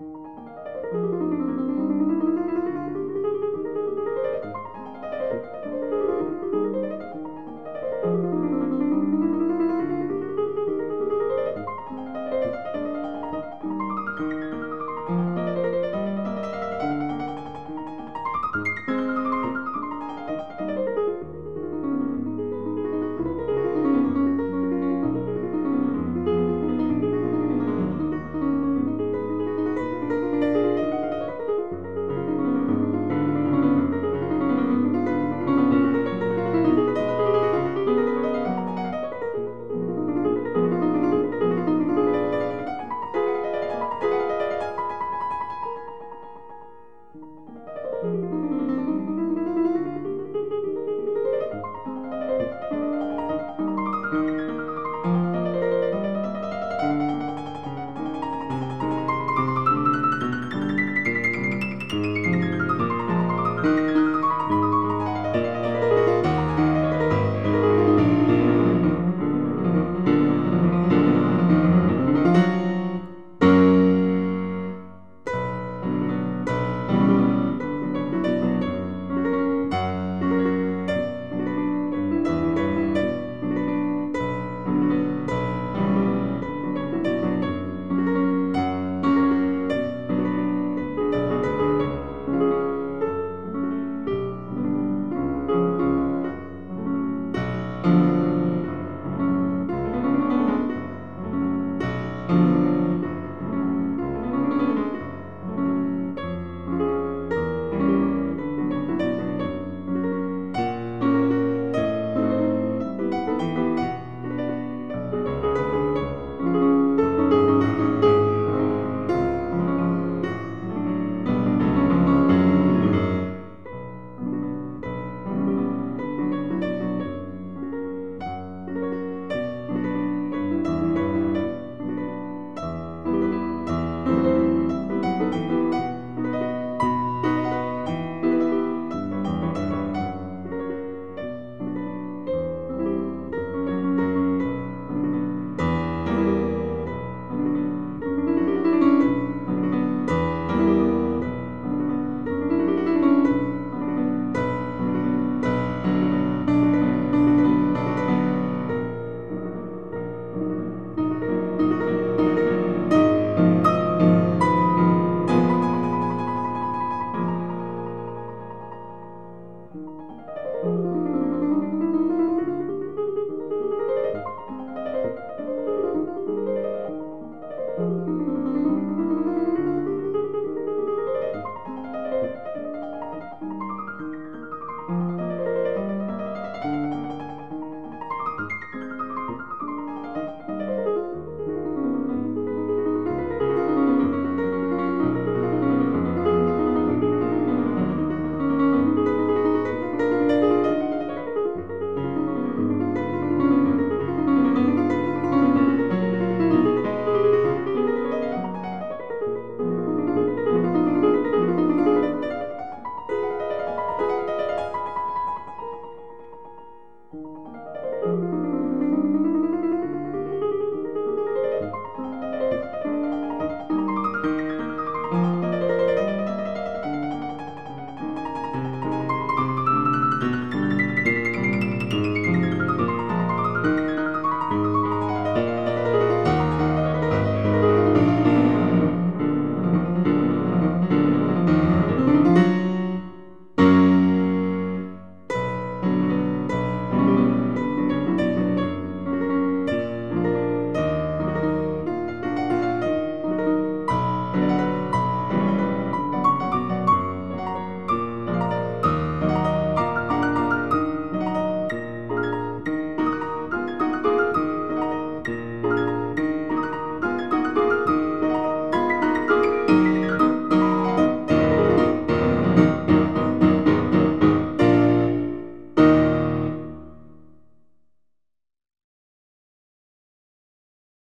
Música